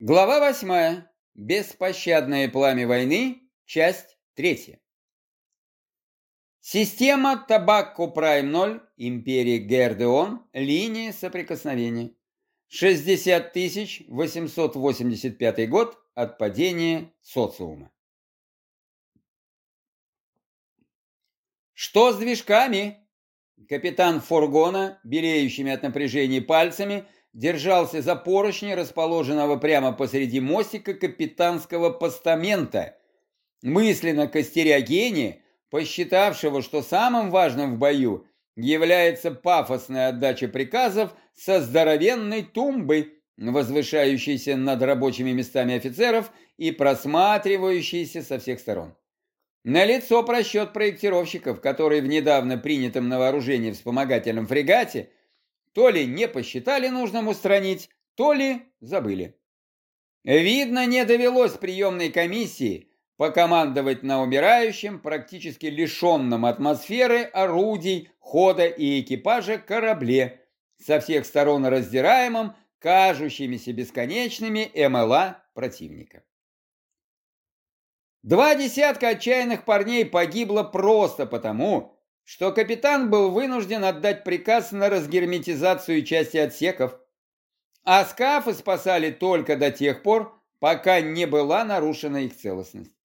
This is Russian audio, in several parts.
Глава восьмая. Беспощадное пламя войны. Часть третья. Система Табакко Прайм 0, Империя Гердеон, линия соприкосновения. 60 885 год от падения социума. Что с движками? Капитан фургона, белеющими от напряжения пальцами, держался за поручни, расположенного прямо посреди мостика капитанского постамента, мысленно костеря гения, посчитавшего, что самым важным в бою является пафосная отдача приказов со здоровенной тумбой, возвышающейся над рабочими местами офицеров и просматривающейся со всех сторон. Налицо просчет проектировщиков, которые в недавно принятом на вооружение вспомогательном фрегате – то ли не посчитали нужным устранить, то ли забыли. Видно, не довелось приемной комиссии покомандовать на умирающем, практически лишенном атмосферы, орудий, хода и экипажа корабле, со всех сторон раздираемом, кажущимися бесконечными МЛА противника. Два десятка отчаянных парней погибло просто потому, что капитан был вынужден отдать приказ на разгерметизацию части отсеков, а скафы спасали только до тех пор, пока не была нарушена их целостность.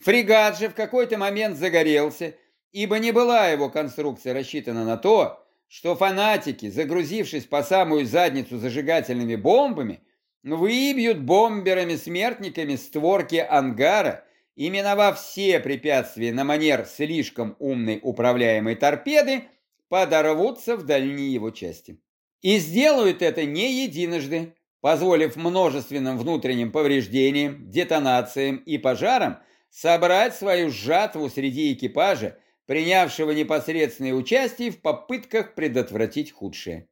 Фрегат же в какой-то момент загорелся, ибо не была его конструкция рассчитана на то, что фанатики, загрузившись по самую задницу зажигательными бомбами, выбьют бомберами-смертниками створки ангара и, все препятствия на манер слишком умной управляемой торпеды, подорвутся в дальние его части. И сделают это не единожды, позволив множественным внутренним повреждениям, детонациям и пожарам собрать свою жатву среди экипажа, принявшего непосредственное участие в попытках предотвратить худшее.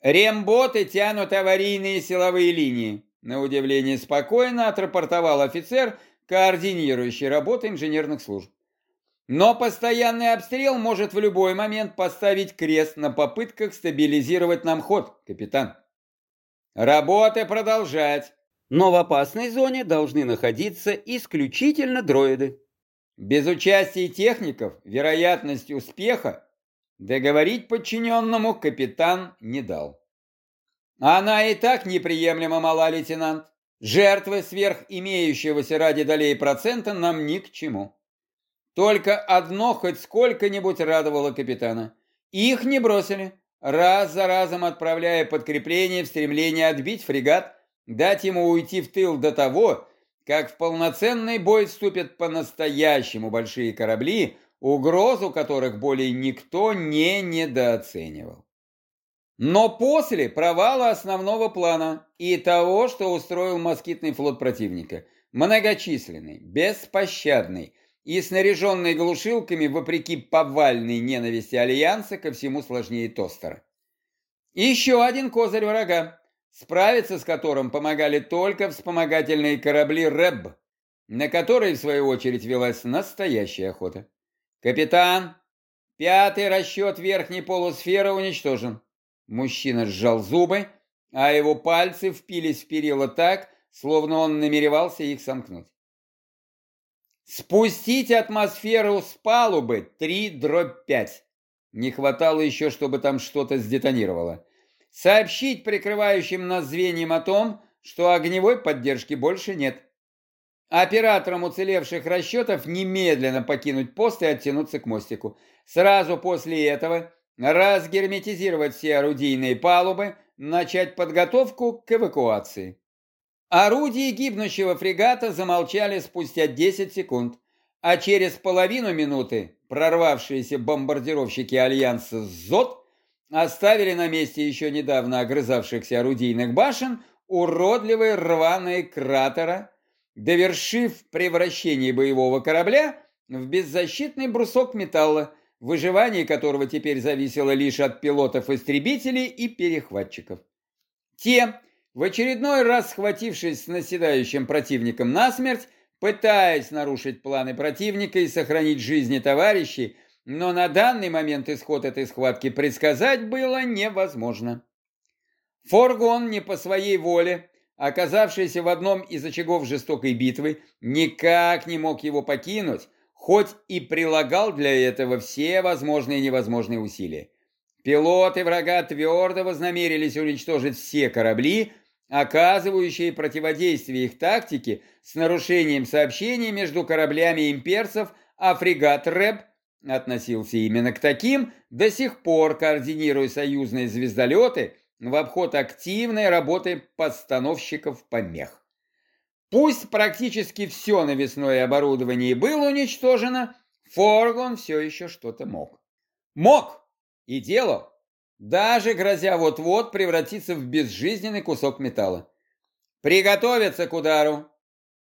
Ремботы тянут аварийные силовые линии. На удивление спокойно отрапортовал офицер – координирующей работы инженерных служб. Но постоянный обстрел может в любой момент поставить крест на попытках стабилизировать нам ход, капитан. Работы продолжать, но в опасной зоне должны находиться исключительно дроиды. Без участия техников вероятность успеха договорить подчиненному капитан не дал. Она и так неприемлемо мала, лейтенант. Жертвы сверх имеющегося ради долей процента нам ни к чему. Только одно хоть сколько-нибудь радовало капитана. Их не бросили, раз за разом отправляя подкрепление в стремление отбить фрегат, дать ему уйти в тыл до того, как в полноценный бой вступят по-настоящему большие корабли, угрозу которых более никто не недооценивал. Но после провала основного плана и того, что устроил москитный флот противника, многочисленный, беспощадный и снаряженный глушилками вопреки повальной ненависти Альянса ко всему сложнее тостера. Еще один козырь врага, справиться с которым помогали только вспомогательные корабли РЭБ, на которые, в свою очередь, велась настоящая охота. Капитан, пятый расчет верхней полусферы уничтожен. Мужчина сжал зубы, а его пальцы впились в перила так, словно он намеревался их сомкнуть. Спустить атмосферу с палубы 3 дробь 5. Не хватало еще, чтобы там что-то сдетонировало. Сообщить прикрывающим нас звеньям о том, что огневой поддержки больше нет. Операторам уцелевших расчетов немедленно покинуть пост и оттянуться к мостику. Сразу после этого разгерметизировать все орудийные палубы, начать подготовку к эвакуации. Орудия гибнущего фрегата замолчали спустя 10 секунд, а через половину минуты прорвавшиеся бомбардировщики Альянса ЗОТ оставили на месте еще недавно огрызавшихся орудийных башен уродливые рваные кратера, довершив превращение боевого корабля в беззащитный брусок металла, выживание которого теперь зависело лишь от пилотов-истребителей и перехватчиков. Те, в очередной раз схватившись с наседающим противником насмерть, пытаясь нарушить планы противника и сохранить жизни товарищей, но на данный момент исход этой схватки предсказать было невозможно. Форгон не по своей воле, оказавшийся в одном из очагов жестокой битвы, никак не мог его покинуть, хоть и прилагал для этого все возможные и невозможные усилия. Пилоты врага твердо вознамерились уничтожить все корабли, оказывающие противодействие их тактике с нарушением сообщений между кораблями имперцев, а фрегат РЭБ относился именно к таким, до сих пор координируя союзные звездолеты в обход активной работы подстановщиков помех. Пусть практически все навесное оборудование было уничтожено, Форгон все еще что-то мог. Мог! И делал, даже грозя вот-вот превратиться в безжизненный кусок металла. Приготовиться к удару.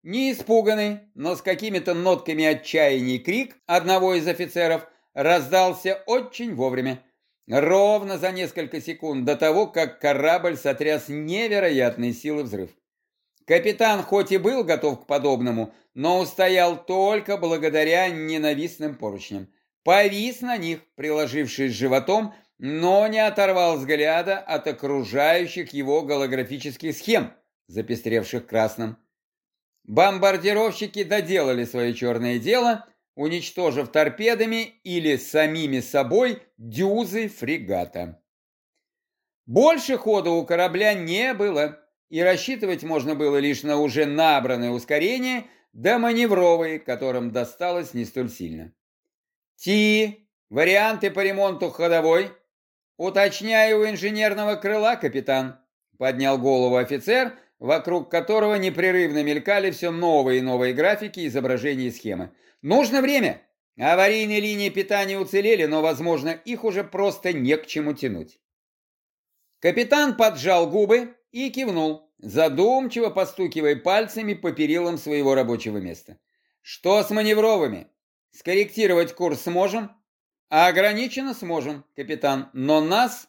Не испуганный, но с какими-то нотками отчаяния крик одного из офицеров раздался очень вовремя. Ровно за несколько секунд до того, как корабль сотряс невероятной силы взрыв. Капитан хоть и был готов к подобному, но устоял только благодаря ненавистным поручням повис на них, приложившись животом, но не оторвал взгляда от окружающих его голографических схем, запестревших красным. Бомбардировщики доделали свое черное дело, уничтожив торпедами или самими собой дюзы фрегата. Больше хода у корабля не было, и рассчитывать можно было лишь на уже набранное ускорение, да маневровые, которым досталось не столь сильно. Ти, варианты по ремонту ходовой. Уточняю у инженерного крыла, капитан. Поднял голову офицер, вокруг которого непрерывно мелькали все новые и новые графики, изображения и схемы. Нужно время. Аварийные линии питания уцелели, но, возможно, их уже просто не к чему тянуть. Капитан поджал губы и кивнул, задумчиво постукивая пальцами по перилам своего рабочего места. Что с маневровыми? Скорректировать курс сможем? Ограниченно сможем, капитан. Но нас,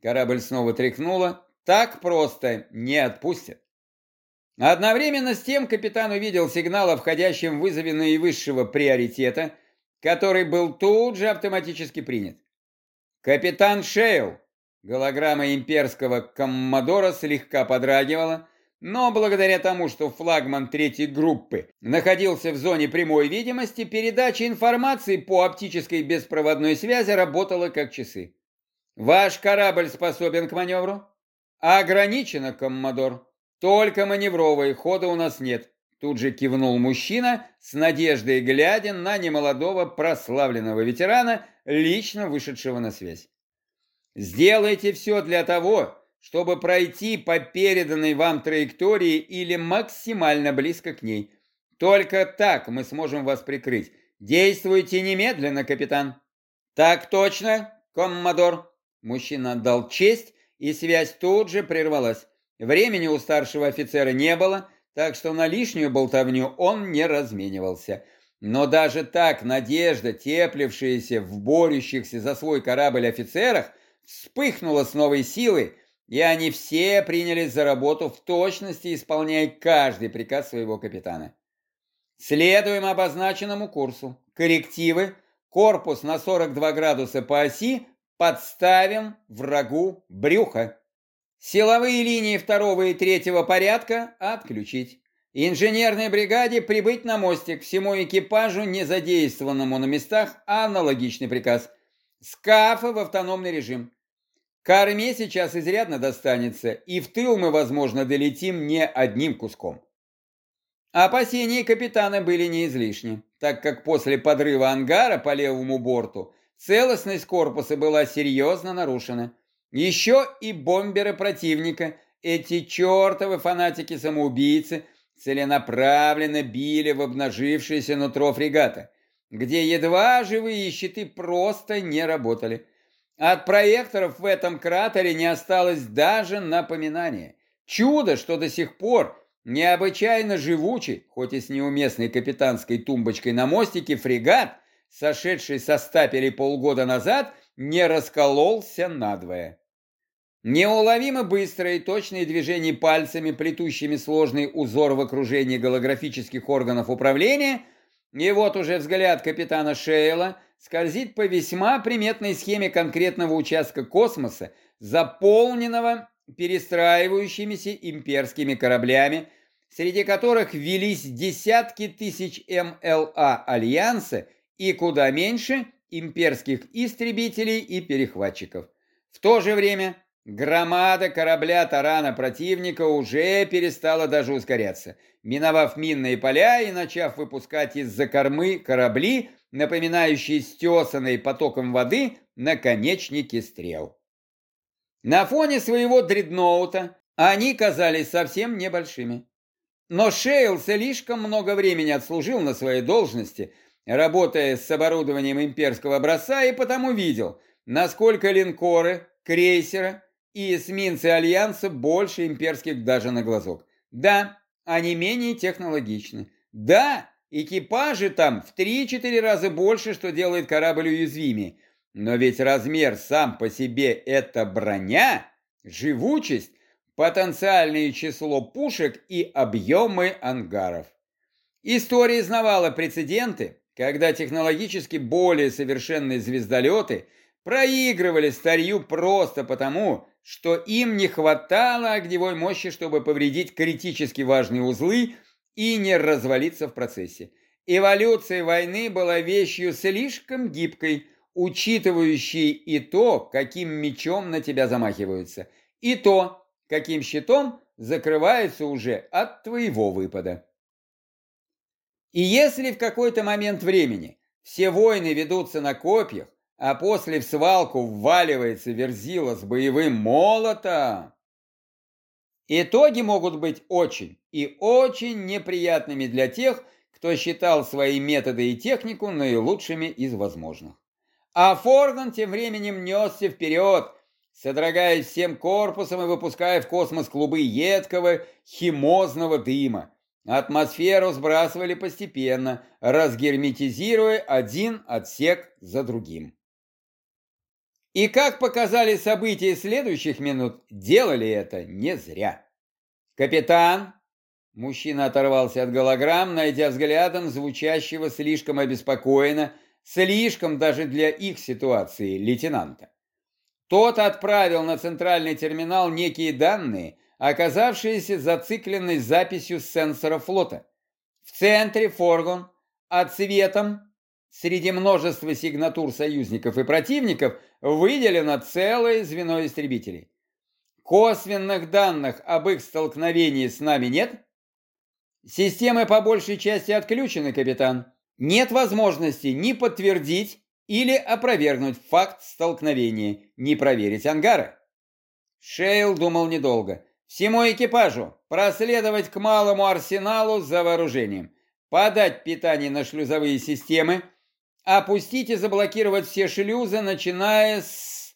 корабль снова тряхнуло, так просто не отпустят. Одновременно с тем капитан увидел сигнал о входящем вызове наивысшего приоритета, который был тут же автоматически принят. «Капитан Шейл!» Голограмма имперского коммодора слегка подрагивала, но благодаря тому, что флагман третьей группы находился в зоне прямой видимости, передача информации по оптической беспроводной связи работала как часы. Ваш корабль способен к маневру? Ограничено, коммодор. Только маневровые, хода у нас нет. Тут же кивнул мужчина, с надеждой глядя на немолодого прославленного ветерана, лично вышедшего на связь. Сделайте все для того, чтобы пройти по переданной вам траектории или максимально близко к ней. Только так мы сможем вас прикрыть. Действуйте немедленно, капитан. Так точно, коммодор. Мужчина отдал честь, и связь тут же прервалась. Времени у старшего офицера не было, так что на лишнюю болтовню он не разменивался. Но даже так надежда, теплившаяся в борющихся за свой корабль офицерах, вспыхнула с новой силой, и они все принялись за работу в точности, исполняя каждый приказ своего капитана. Следуем обозначенному курсу. Коррективы. Корпус на 42 градуса по оси. Подставим врагу брюха. Силовые линии второго и третьего порядка отключить. Инженерной бригаде прибыть на мостик. Всему экипажу, не задействованному на местах, аналогичный приказ. Скафы в автономный режим. Корме сейчас изрядно достанется, и в тыл мы, возможно, долетим не одним куском. Опасения капитана были не излишни, так как после подрыва ангара по левому борту целостность корпуса была серьезно нарушена. Еще и бомберы противника, эти чертовы фанатики-самоубийцы, целенаправленно били в обнажившееся нутро фрегата, где едва живые щиты просто не работали. От проекторов в этом кратере не осталось даже напоминания. Чудо, что до сих пор необычайно живучий, хоть и с неуместной капитанской тумбочкой на мостике, фрегат, сошедший со стапелей полгода назад, не раскололся надвое. Неуловимо быстрые и точные движения пальцами, плетущими сложный узор в окружении голографических органов управления, и вот уже взгляд капитана Шейла – скользит по весьма приметной схеме конкретного участка космоса, заполненного перестраивающимися имперскими кораблями, среди которых велись десятки тысяч МЛА Альянса и куда меньше имперских истребителей и перехватчиков. В то же время громада корабля тарана противника уже перестала даже ускоряться, миновав минные поля и начав выпускать из-за кормы корабли, напоминающие стесанные потоком воды наконечники стрел. На фоне своего дредноута они казались совсем небольшими. Но Шейл слишком много времени отслужил на своей должности, работая с оборудованием имперского образца, и потому видел, насколько линкоры, крейсеры и эсминцы Альянса больше имперских даже на глазок. Да, они менее технологичны. Да, экипажи там в 3-4 раза больше, что делает корабль уязвимее. Но ведь размер сам по себе это броня, живучесть, потенциальное число пушек и объемы ангаров. История знавала прецеденты, когда технологически более совершенные звездолеты проигрывали старью просто потому, что им не хватало огневой мощи, чтобы повредить критически важные узлы и не развалиться в процессе. Эволюция войны была вещью слишком гибкой, учитывающей и то, каким мечом на тебя замахиваются, и то, каким щитом закрывается уже от твоего выпада. И если в какой-то момент времени все войны ведутся на копьях, а после в свалку вваливается верзила с боевым молотом, итоги могут быть очень и очень неприятными для тех, кто считал свои методы и технику наилучшими из возможных. А Форган тем временем несся вперед, содрогаясь всем корпусом и выпуская в космос клубы едкого химозного дыма. Атмосферу сбрасывали постепенно, разгерметизируя один отсек за другим. И как показали события следующих минут, делали это не зря. Капитан, мужчина оторвался от голограмм, найдя взглядом звучащего слишком обеспокоенно, слишком даже для их ситуации лейтенанта. Тот отправил на центральный терминал некие данные, оказавшиеся зацикленной записью с сенсора флота. В центре форгон, а цветом среди множества сигнатур союзников и противников выделено целое звено истребителей. Косвенных данных об их столкновении с нами нет? Системы по большей части отключены, капитан. Нет возможности ни подтвердить или опровергнуть факт столкновения, ни проверить ангары. Шейл думал недолго. Всему экипажу проследовать к малому арсеналу за вооружением, подать питание на шлюзовые системы, опустить и заблокировать все шлюзы, начиная с...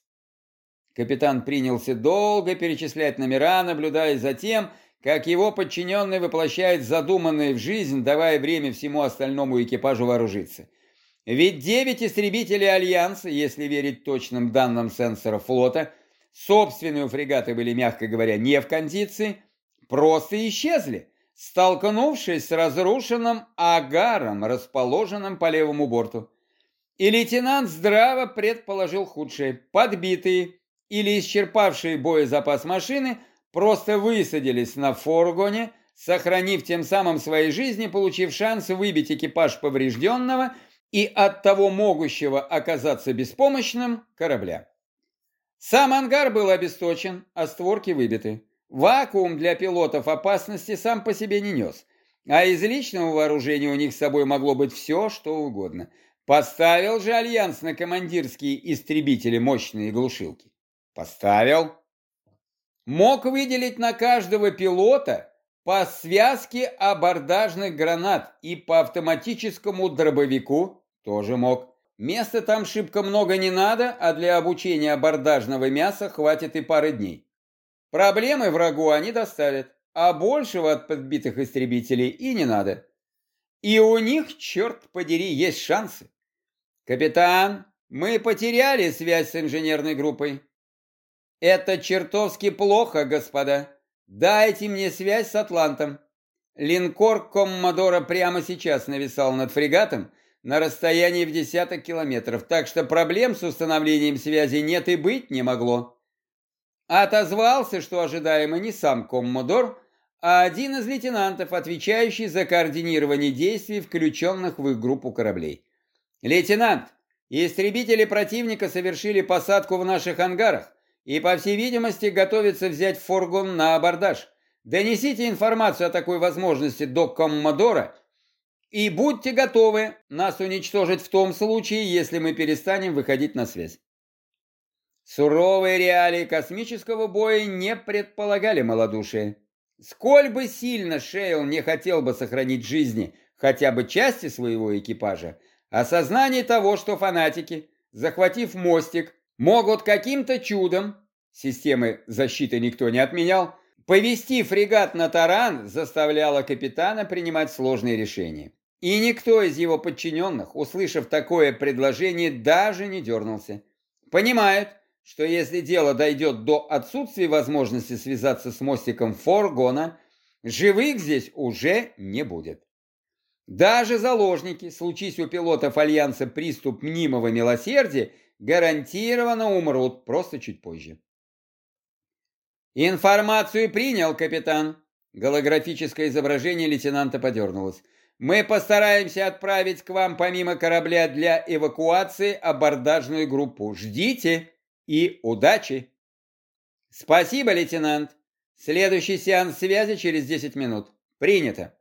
Капитан принялся долго перечислять номера, наблюдая за тем, как его подчиненный воплощает задуманное в жизнь, давая время всему остальному экипажу вооружиться. Ведь девять истребителей Альянса, если верить точным данным сенсора флота, собственные фрегаты были, мягко говоря, не в кондиции, просто исчезли, столкнувшись с разрушенным агаром, расположенным по левому борту. И лейтенант здраво предположил худшее. Подбитые или исчерпавшие боезапас машины просто высадились на фургоне, сохранив тем самым свои жизни, получив шанс выбить экипаж поврежденного и от того могущего оказаться беспомощным корабля. Сам ангар был обесточен, а створки выбиты. Вакуум для пилотов опасности сам по себе не нес, а из личного вооружения у них с собой могло быть все, что угодно. Поставил же Альянс на командирские истребители мощные глушилки? Поставил. Мог выделить на каждого пилота по связке абордажных гранат и по автоматическому дробовику тоже мог. Места там шибко много не надо, а для обучения абордажного мяса хватит и пары дней. Проблемы врагу они доставят, а большего от подбитых истребителей и не надо. И у них, черт подери, есть шансы. Капитан, мы потеряли связь с инженерной группой. Это чертовски плохо, господа. Дайте мне связь с Атлантом. Линкор Коммодора прямо сейчас нависал над фрегатом на расстоянии в десяток километров, так что проблем с установлением связи нет и быть не могло. Отозвался, что ожидаемо не сам коммодор, а один из лейтенантов, отвечающий за координирование действий, включенных в их группу кораблей. «Лейтенант, истребители противника совершили посадку в наших ангарах и, по всей видимости, готовятся взять фургон на абордаж. Донесите информацию о такой возможности до Коммодора и будьте готовы нас уничтожить в том случае, если мы перестанем выходить на связь. Суровые реалии космического боя не предполагали малодушия. Сколь бы сильно Шейл не хотел бы сохранить жизни хотя бы части своего экипажа, осознание того, что фанатики, захватив мостик, могут каким-то чудом, системы защиты никто не отменял, повести фрегат на таран заставляло капитана принимать сложные решения. И никто из его подчиненных, услышав такое предложение, даже не дернулся. Понимают, что если дело дойдет до отсутствия возможности связаться с мостиком Форгона, живых здесь уже не будет. Даже заложники, случись у пилотов Альянса приступ мнимого милосердия, гарантированно умрут просто чуть позже. «Информацию принял, капитан!» Голографическое изображение лейтенанта подернулось. «Мы постараемся отправить к вам помимо корабля для эвакуации абордажную группу. Ждите!» и удачи. Спасибо, лейтенант. Следующий сеанс связи через 10 минут. Принято.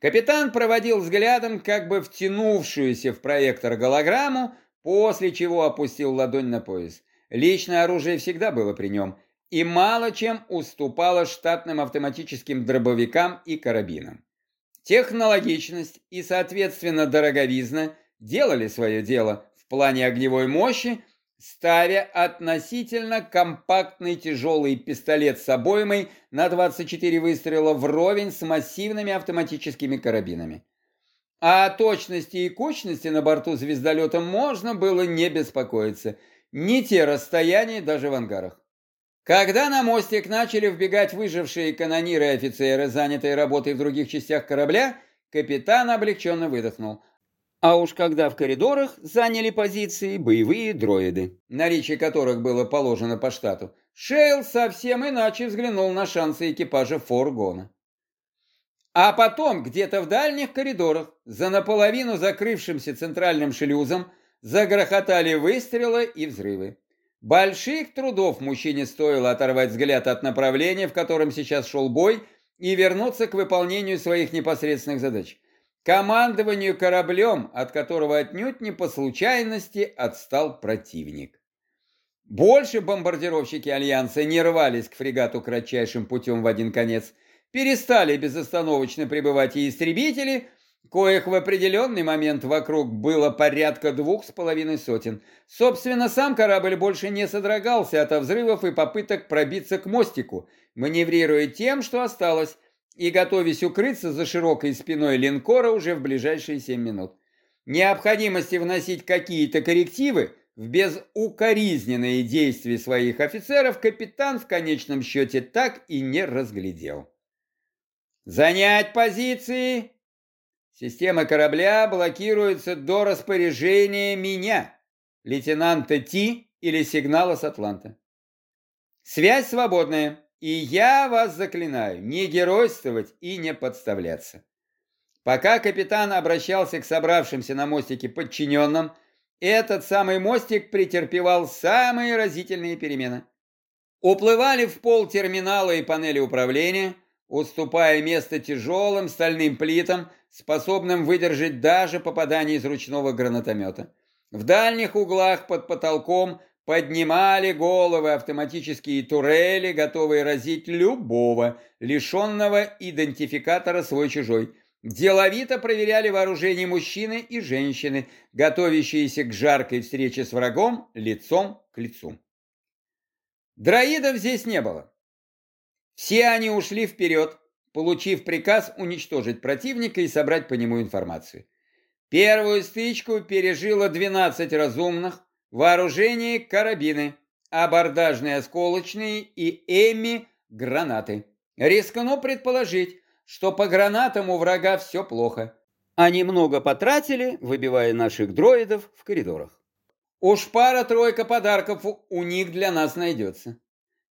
Капитан проводил взглядом как бы втянувшуюся в проектор голограмму, после чего опустил ладонь на пояс. Личное оружие всегда было при нем и мало чем уступало штатным автоматическим дробовикам и карабинам. Технологичность и, соответственно, дороговизна делали свое дело в плане огневой мощи, ставя относительно компактный тяжелый пистолет с обоймой на 24 выстрела вровень с массивными автоматическими карабинами. А о точности и кучности на борту звездолета можно было не беспокоиться. Не те расстояния даже в ангарах. Когда на мостик начали вбегать выжившие канониры и офицеры, занятые работой в других частях корабля, капитан облегченно выдохнул. А уж когда в коридорах заняли позиции боевые дроиды, наличие которых было положено по штату, Шейл совсем иначе взглянул на шансы экипажа фургона. А потом, где-то в дальних коридорах, за наполовину закрывшимся центральным шлюзом, загрохотали выстрелы и взрывы. Больших трудов мужчине стоило оторвать взгляд от направления, в котором сейчас шел бой, и вернуться к выполнению своих непосредственных задач командованию кораблем, от которого отнюдь не по случайности отстал противник. Больше бомбардировщики Альянса не рвались к фрегату кратчайшим путем в один конец, перестали безостановочно прибывать и истребители, коих в определенный момент вокруг было порядка двух с половиной сотен. Собственно, сам корабль больше не содрогался от взрывов и попыток пробиться к мостику, маневрируя тем, что осталось, и готовясь укрыться за широкой спиной линкора уже в ближайшие 7 минут. Необходимости вносить какие-то коррективы в безукоризненные действия своих офицеров капитан в конечном счете так и не разглядел. «Занять позиции!» Система корабля блокируется до распоряжения меня, лейтенанта Ти или сигнала с Атланта. Связь свободная. И я вас заклинаю не геройствовать и не подставляться. Пока капитан обращался к собравшимся на мостике подчиненным, этот самый мостик претерпевал самые разительные перемены. Уплывали в пол терминалы и панели управления, уступая место тяжелым стальным плитам, способным выдержать даже попадание из ручного гранатомета. В дальних углах под потолком поднимали головы автоматические турели, готовые разить любого, лишенного идентификатора свой-чужой. Деловито проверяли вооружение мужчины и женщины, готовящиеся к жаркой встрече с врагом лицом к лицу. Дроидов здесь не было. Все они ушли вперед, получив приказ уничтожить противника и собрать по нему информацию. Первую стычку пережило 12 разумных, Вооружение – карабины, абордажные осколочные и Эми – гранаты. Рискну предположить, что по гранатам у врага все плохо. Они много потратили, выбивая наших дроидов в коридорах. Уж пара-тройка подарков у них для нас найдется.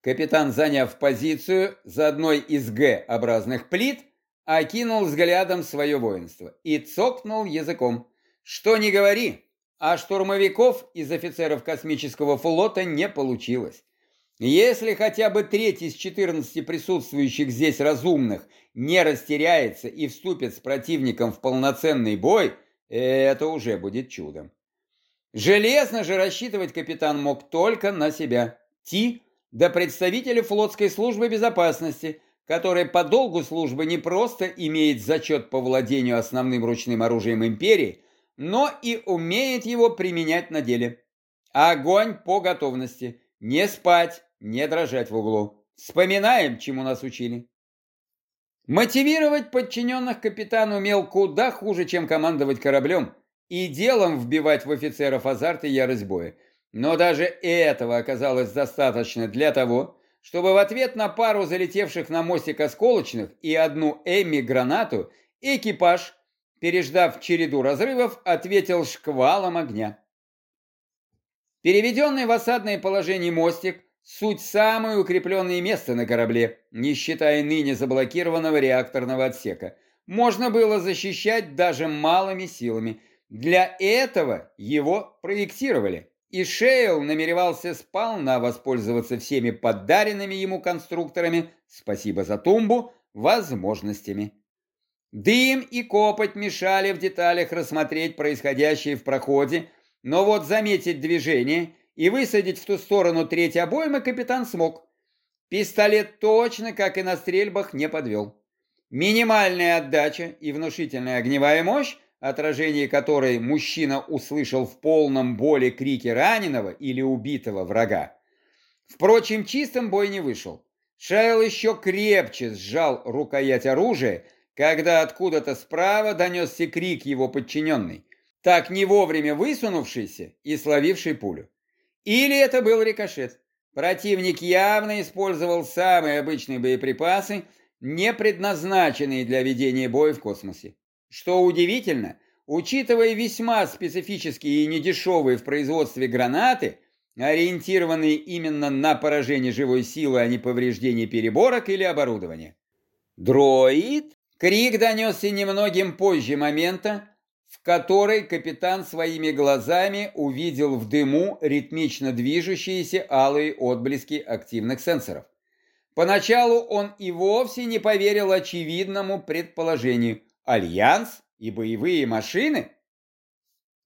Капитан, заняв позицию за одной из Г-образных плит, окинул взглядом свое воинство и цокнул языком. Что не говори, а штурмовиков из офицеров космического флота не получилось. Если хотя бы треть из 14 присутствующих здесь разумных не растеряется и вступит с противником в полноценный бой, это уже будет чудом. Железно же рассчитывать капитан мог только на себя. Ти до представителя флотской службы безопасности, который по долгу службы не просто имеет зачет по владению основным ручным оружием империи, но и умеет его применять на деле. Огонь по готовности. Не спать, не дрожать в углу. Вспоминаем, чему нас учили. Мотивировать подчиненных капитан умел куда хуже, чем командовать кораблем, и делом вбивать в офицеров азарт и ярость боя. Но даже этого оказалось достаточно для того, чтобы в ответ на пару залетевших на мостик осколочных и одну Эмми-гранату экипаж, переждав череду разрывов, ответил шквалом огня. Переведенный в осадное положение мостик Суть самое укрепленное место на корабле, не считая ныне заблокированного реакторного отсека. Можно было защищать даже малыми силами. Для этого его проектировали. И Шейл намеревался сполна воспользоваться всеми подаренными ему конструкторами, спасибо за тумбу, возможностями. Дым и копоть мешали в деталях рассмотреть происходящее в проходе, но вот заметить движение – и высадить в ту сторону треть обоймы капитан смог. Пистолет точно, как и на стрельбах, не подвел. Минимальная отдача и внушительная огневая мощь, отражение которой мужчина услышал в полном боли крики раненого или убитого врага. Впрочем, чистым бой не вышел. Шайл еще крепче сжал рукоять оружия, когда откуда-то справа донесся крик его подчиненный, так не вовремя высунувшийся и словивший пулю. Или это был рикошет. Противник явно использовал самые обычные боеприпасы, не предназначенные для ведения боя в космосе. Что удивительно, учитывая весьма специфические и недешевые в производстве гранаты, ориентированные именно на поражение живой силы, а не повреждение переборок или оборудования. Дроид? Крик донесся немногим позже момента, в которой капитан своими глазами увидел в дыму ритмично движущиеся алые отблески активных сенсоров. Поначалу он и вовсе не поверил очевидному предположению «Альянс и боевые машины?»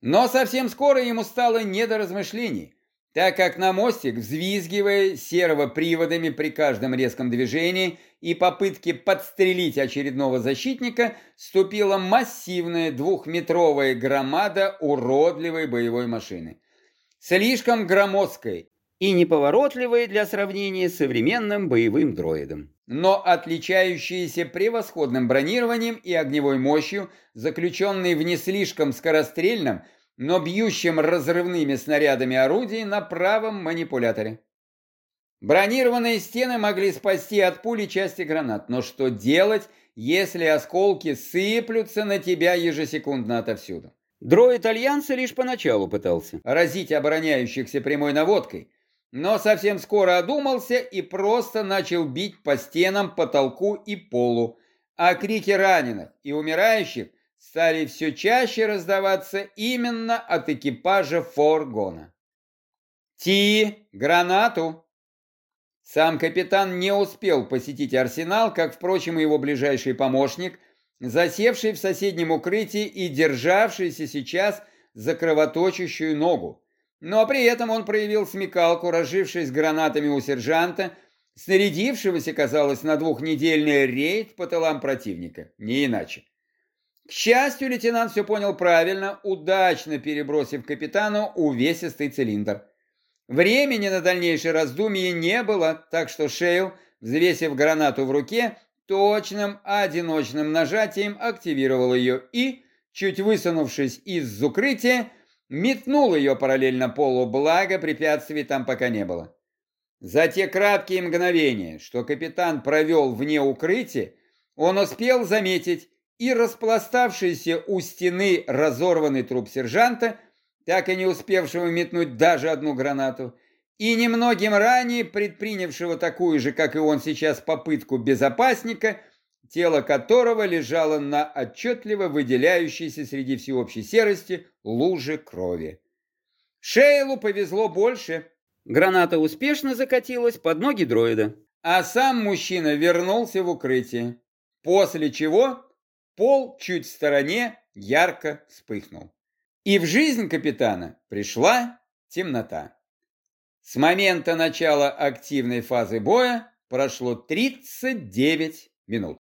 Но совсем скоро ему стало не до размышлений так как на мостик, взвизгивая серого приводами при каждом резком движении и попытке подстрелить очередного защитника, ступила массивная двухметровая громада уродливой боевой машины. Слишком громоздкой и неповоротливой для сравнения с современным боевым дроидом. Но отличающиеся превосходным бронированием и огневой мощью, заключенной в не слишком скорострельном, но бьющим разрывными снарядами орудий на правом манипуляторе. Бронированные стены могли спасти от пули части гранат, но что делать, если осколки сыплются на тебя ежесекундно отовсюду? Дроид Альянса лишь поначалу пытался разить обороняющихся прямой наводкой, но совсем скоро одумался и просто начал бить по стенам, потолку и полу, а крики раненых и умирающих стали все чаще раздаваться именно от экипажа форгона. «Ти! Гранату!» Сам капитан не успел посетить арсенал, как, впрочем, и его ближайший помощник, засевший в соседнем укрытии и державшийся сейчас за кровоточащую ногу. Но при этом он проявил смекалку, разжившись гранатами у сержанта, снарядившегося, казалось, на двухнедельный рейд по тылам противника. Не иначе. К счастью, лейтенант все понял правильно, удачно перебросив капитану увесистый цилиндр. Времени на дальнейшее раздумье не было, так что Шейл, взвесив гранату в руке, точным одиночным нажатием активировал ее и, чуть высунувшись из укрытия, метнул ее параллельно полу, благо препятствий там пока не было. За те краткие мгновения, что капитан провел вне укрытия, он успел заметить, и распластавшийся у стены разорванный труп сержанта, так и не успевшего метнуть даже одну гранату, и немногим ранее предпринявшего такую же, как и он сейчас, попытку безопасника, тело которого лежало на отчетливо выделяющейся среди всеобщей серости луже крови. Шейлу повезло больше. Граната успешно закатилась под ноги дроида, а сам мужчина вернулся в укрытие, после чего пол чуть в стороне ярко вспыхнул. И в жизнь капитана пришла темнота. С момента начала активной фазы боя прошло 39 минут.